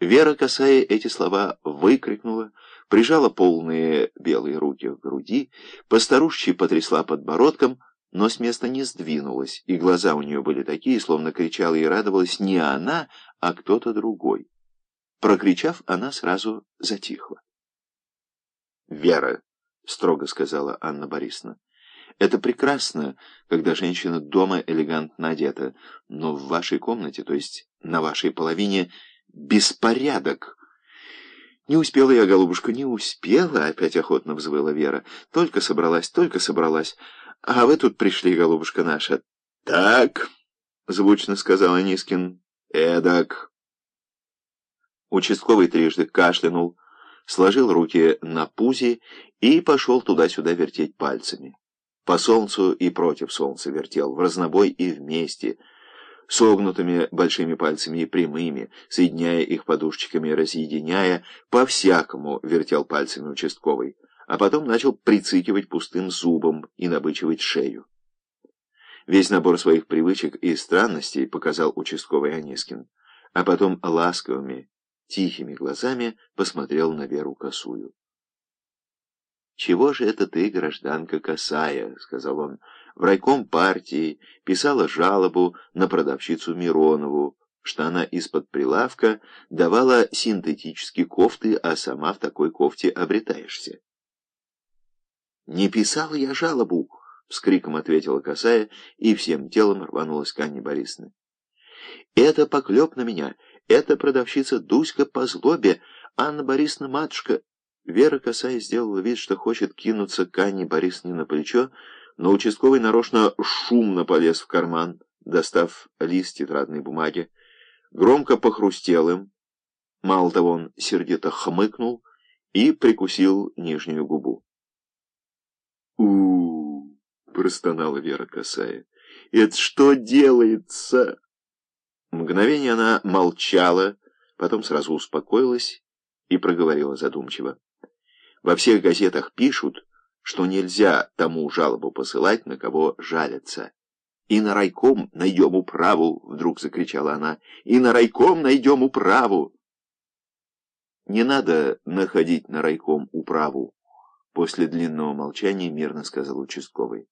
Вера, касая эти слова, выкрикнула, прижала полные белые руки к груди, постарушечи потрясла подбородком, но с места не сдвинулась, и глаза у нее были такие, словно кричала и радовалась не она, а кто-то другой. Прокричав, она сразу затихла. «Вера», — строго сказала Анна Борисовна, — «это прекрасно, когда женщина дома элегантно одета, но в вашей комнате, то есть на вашей половине, беспорядок». «Не успела я, голубушка, не успела», — опять охотно взвыла Вера. «Только собралась, только собралась. А вы тут пришли, голубушка наша». «Так», — звучно сказал Анискин, — «эдак». Участковый трижды кашлянул, сложил руки на пузе и пошел туда-сюда вертеть пальцами. По солнцу и против солнца вертел, в разнобой и вместе, согнутыми большими пальцами и прямыми, соединяя их подушечками и разъединяя, по-всякому вертел пальцами участковый, а потом начал прицикивать пустым зубом и набычивать шею. Весь набор своих привычек и странностей показал участковый Анискин, а потом ласковыми, тихими глазами посмотрел на Веру Косую. «Чего же это ты, гражданка Косая?» — сказал он. «В райком партии писала жалобу на продавщицу Миронову, что она из-под прилавка давала синтетические кофты, а сама в такой кофте обретаешься». «Не писала я жалобу!» — с криком ответила Косая и всем телом рванулась к Анне Борисовне. «Это поклеп на меня!» Это продавщица Дуська по злобе, Анна Борисовна матушка. Вера Косая сделала вид, что хочет кинуться к Анне Борисовне на плечо, но участковый нарочно шумно полез в карман, достав лист тетрадной бумаги, громко похрустел им. Мало того, он сердито хмыкнул и прикусил нижнюю губу. у, -у, простонала Вера Косая. «Это что делается?» Мгновение она молчала, потом сразу успокоилась и проговорила задумчиво. Во всех газетах пишут, что нельзя тому жалобу посылать, на кого жалятся. «И на райком найдем управу!» — вдруг закричала она. «И на райком найдем управу!» «Не надо находить на райком управу!» После длинного молчания мирно сказал участковый.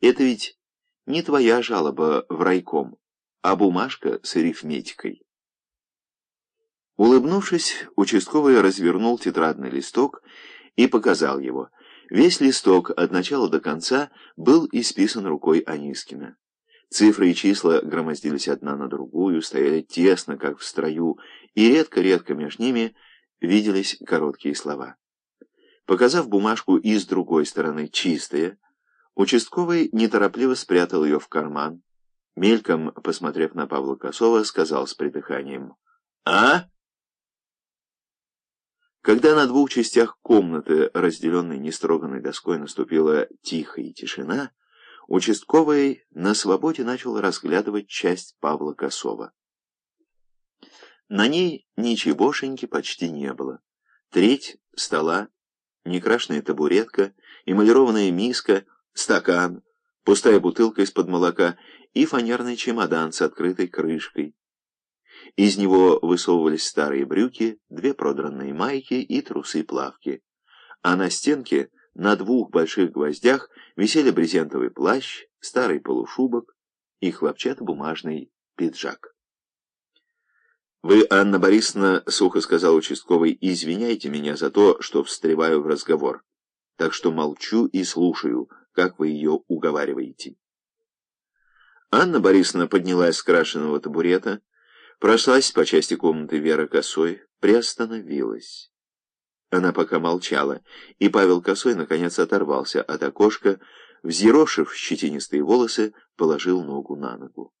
«Это ведь не твоя жалоба в райком а бумажка с арифметикой. Улыбнувшись, участковый развернул тетрадный листок и показал его. Весь листок от начала до конца был исписан рукой Анискина. Цифры и числа громоздились одна на другую, стояли тесно, как в строю, и редко-редко между ними виделись короткие слова. Показав бумажку и с другой стороны чистая, участковый неторопливо спрятал ее в карман, Мельком, посмотрев на Павла Косова, сказал с придыханием «А?». Когда на двух частях комнаты, разделенной нестроганной доской, наступила тихая тишина, участковый на свободе начал разглядывать часть Павла Косова. На ней ничегошеньки почти не было. Треть стола, некрашенная табуретка, эмалированная миска, стакан, пустая бутылка из-под молока и фанерный чемодан с открытой крышкой. Из него высовывались старые брюки, две продранные майки и трусы-плавки. А на стенке на двух больших гвоздях висели брезентовый плащ, старый полушубок и хлопчатобумажный пиджак. «Вы, Анна Борисовна, — сухо сказал участковый, — извиняйте меня за то, что встреваю в разговор, так что молчу и слушаю, как вы ее уговариваете». Анна Борисовна поднялась с крашеного табурета, прошлась по части комнаты Вера Косой, приостановилась. Она пока молчала, и Павел Косой наконец оторвался от окошка, взъерошив щетинистые волосы, положил ногу на ногу.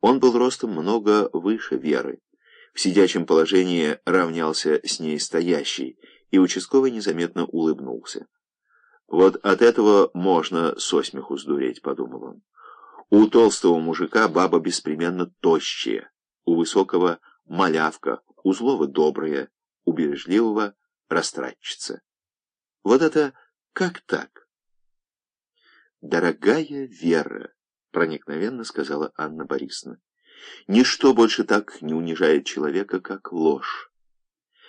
Он был ростом много выше Веры. В сидячем положении равнялся с ней стоящий, и участковый незаметно улыбнулся. «Вот от этого можно со смеху сдуреть», — подумал он. У толстого мужика баба беспременно тощая, у высокого малявка, у злого добрая, у бережливого растратчица. Вот это как так? «Дорогая Вера», — проникновенно сказала Анна Борисовна, Ничто больше так не унижает человека, как ложь.